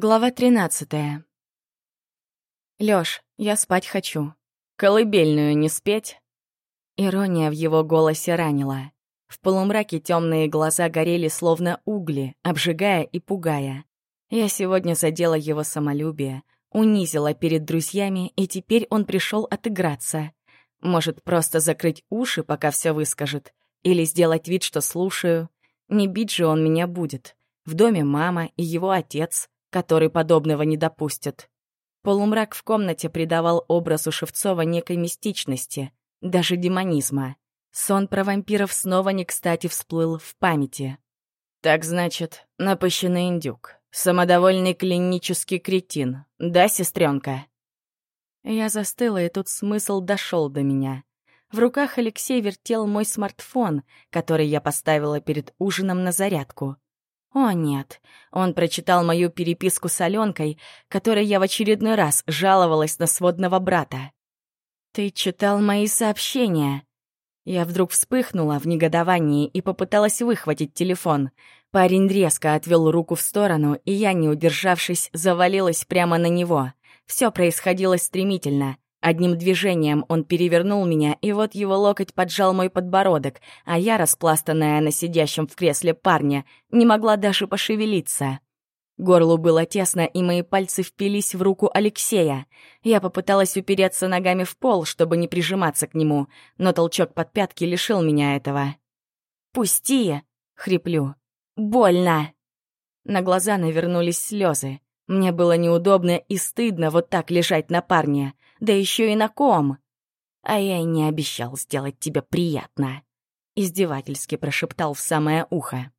Глава тринадцатая. Лёш, я спать хочу. Колыбельную не спеть? Ирония в его голосе ранила. В полумраке темные глаза горели словно угли, обжигая и пугая. Я сегодня задела его самолюбие, унизила перед друзьями, и теперь он пришел отыграться. Может, просто закрыть уши, пока все выскажет, или сделать вид, что слушаю. Не бить же он меня будет. В доме мама и его отец — который подобного не допустит. Полумрак в комнате придавал образу Шевцова некой мистичности, даже демонизма. Сон про вампиров снова не кстати всплыл в памяти. «Так значит, напыщенный индюк, самодовольный клинический кретин, да, сестренка?» Я застыла, и тут смысл дошел до меня. В руках Алексей вертел мой смартфон, который я поставила перед ужином на зарядку — о нет, он прочитал мою переписку с Аленкой, которой я в очередной раз жаловалась на сводного брата. «Ты читал мои сообщения?» Я вдруг вспыхнула в негодовании и попыталась выхватить телефон. Парень резко отвел руку в сторону, и я, не удержавшись, завалилась прямо на него. Все происходило стремительно. Одним движением он перевернул меня, и вот его локоть поджал мой подбородок, а я, распластанная на сидящем в кресле парня, не могла даже пошевелиться. Горлу было тесно, и мои пальцы впились в руку Алексея. Я попыталась упереться ногами в пол, чтобы не прижиматься к нему, но толчок под пятки лишил меня этого. «Пусти!» — хриплю. «Больно!» На глаза навернулись слезы. Мне было неудобно и стыдно вот так лежать на парне да еще и на ком. А я и не обещал сделать тебе приятно. Издевательски прошептал в самое ухо.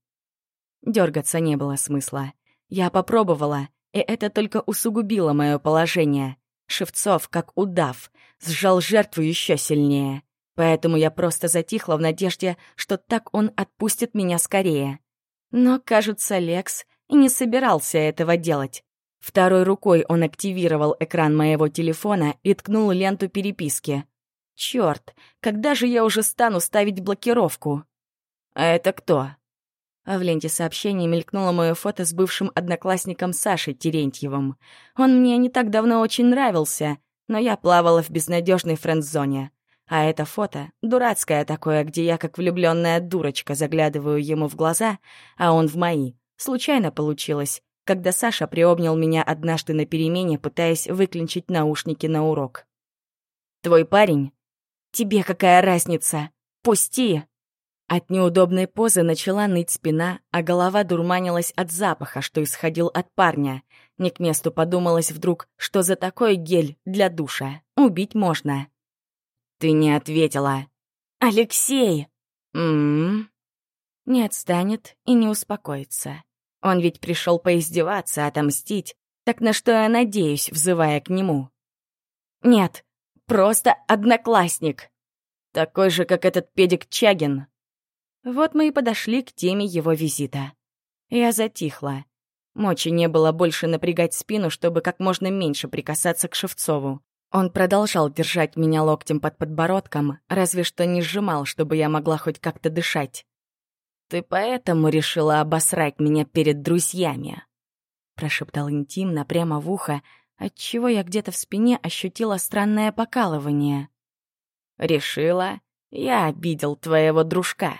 Дергаться не было смысла. Я попробовала, и это только усугубило мое положение. Шевцов, как удав, сжал жертву еще сильнее. Поэтому я просто затихла в надежде, что так он отпустит меня скорее. Но, кажется, Лекс и не собирался этого делать. Второй рукой он активировал экран моего телефона и ткнул ленту переписки. Черт, когда же я уже стану ставить блокировку? А это кто? А в ленте сообщений мелькнуло мое фото с бывшим одноклассником Сашей Терентьевым. Он мне не так давно очень нравился, но я плавала в безнадежной френд-зоне. А это фото — дурацкое такое, где я, как влюбленная дурочка, заглядываю ему в глаза, а он в мои. Случайно получилось когда Саша приобнял меня однажды на перемене, пытаясь выключить наушники на урок. «Твой парень? Тебе какая разница? Пусти!» От неудобной позы начала ныть спина, а голова дурманилась от запаха, что исходил от парня. Не к месту подумалось вдруг, что за такой гель для душа убить можно. «Ты не ответила». «Алексей!» «М-м-м». Не отстанет и не успокоится. Он ведь пришел поиздеваться, отомстить. Так на что я надеюсь, взывая к нему? Нет, просто одноклассник. Такой же, как этот педик Чагин. Вот мы и подошли к теме его визита. Я затихла. Мочи не было больше напрягать спину, чтобы как можно меньше прикасаться к Шевцову. Он продолжал держать меня локтем под подбородком, разве что не сжимал, чтобы я могла хоть как-то дышать. «Ты поэтому решила обосрать меня перед друзьями?» Прошептал интимно прямо в ухо, отчего я где-то в спине ощутила странное покалывание. «Решила? Я обидел твоего дружка».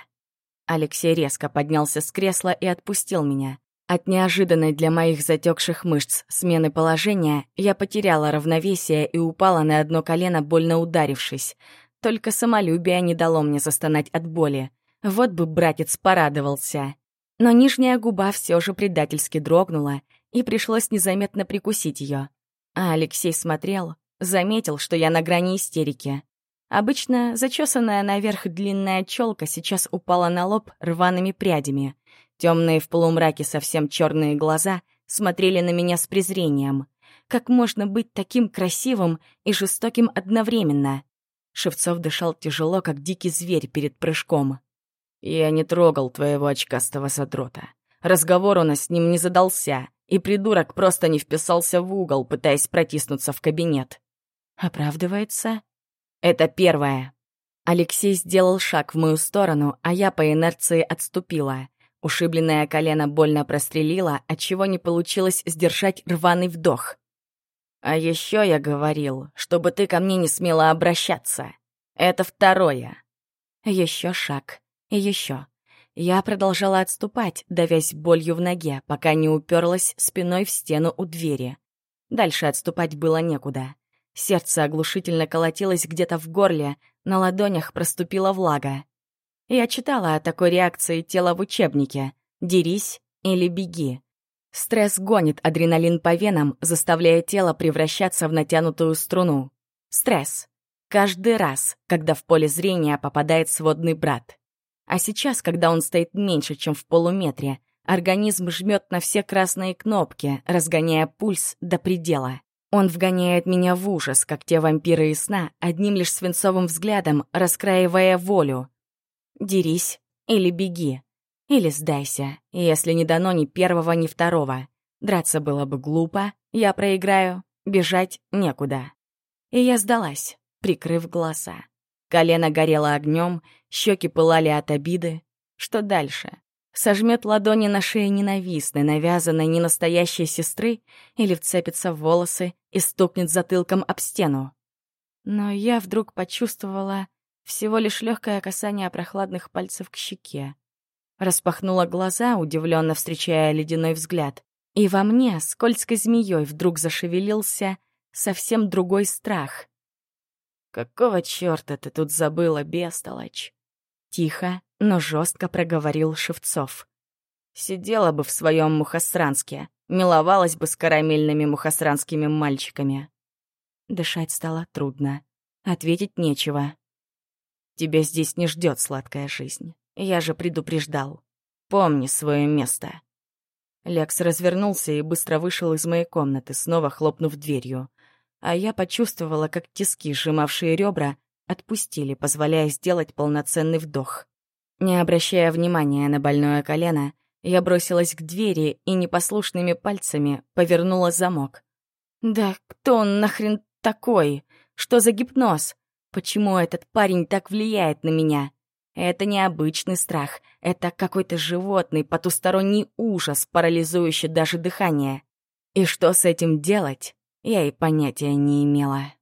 Алексей резко поднялся с кресла и отпустил меня. От неожиданной для моих затекших мышц смены положения я потеряла равновесие и упала на одно колено, больно ударившись. Только самолюбие не дало мне застонать от боли. Вот бы братец порадовался. Но нижняя губа все же предательски дрогнула, и пришлось незаметно прикусить ее. А Алексей смотрел, заметил, что я на грани истерики. Обычно зачесанная наверх длинная челка сейчас упала на лоб рваными прядями. Темные в полумраке совсем черные глаза смотрели на меня с презрением. Как можно быть таким красивым и жестоким одновременно? Шевцов дышал тяжело, как дикий зверь перед прыжком. «Я не трогал твоего очкастого задрота. Разговор у нас с ним не задался, и придурок просто не вписался в угол, пытаясь протиснуться в кабинет». «Оправдывается?» «Это первое». Алексей сделал шаг в мою сторону, а я по инерции отступила. Ушибленное колено больно прострелило, отчего не получилось сдержать рваный вдох. «А еще я говорил, чтобы ты ко мне не смела обращаться. Это второе». Еще шаг. И еще. Я продолжала отступать, давясь болью в ноге, пока не уперлась спиной в стену у двери. Дальше отступать было некуда. Сердце оглушительно колотилось где-то в горле, на ладонях проступила влага. Я читала о такой реакции тела в учебнике «Дерись или беги». Стресс гонит адреналин по венам, заставляя тело превращаться в натянутую струну. Стресс. Каждый раз, когда в поле зрения попадает сводный брат. А сейчас, когда он стоит меньше, чем в полуметре, организм жмет на все красные кнопки, разгоняя пульс до предела. Он вгоняет меня в ужас, как те вампиры из сна, одним лишь свинцовым взглядом раскраивая волю. Дерись или беги. Или сдайся, если не дано ни первого, ни второго. Драться было бы глупо, я проиграю, бежать некуда. И я сдалась, прикрыв глаза. Колено горело огнем, щеки пылали от обиды. Что дальше? Сожмет ладони на шее ненавистной, навязанной ненастоящей сестры или вцепится в волосы и стукнет затылком об стену. Но я вдруг почувствовала всего лишь легкое касание прохладных пальцев к щеке. Распахнула глаза, удивленно встречая ледяной взгляд. И во мне скользкой змеей вдруг зашевелился совсем другой страх. «Какого черта ты тут забыла, бестолочь?» Тихо, но жестко проговорил Шевцов. «Сидела бы в своем мухосранске, миловалась бы с карамельными мухосранскими мальчиками». Дышать стало трудно. Ответить нечего. Тебя здесь не ждет сладкая жизнь. Я же предупреждал. Помни свое место». Лекс развернулся и быстро вышел из моей комнаты, снова хлопнув дверью. А я почувствовала, как тиски, сжимавшие ребра, отпустили, позволяя сделать полноценный вдох. Не обращая внимания на больное колено, я бросилась к двери и непослушными пальцами повернула замок. «Да кто он нахрен такой? Что за гипноз? Почему этот парень так влияет на меня? Это не обычный страх, это какой-то животный, потусторонний ужас, парализующий даже дыхание. И что с этим делать, я и понятия не имела.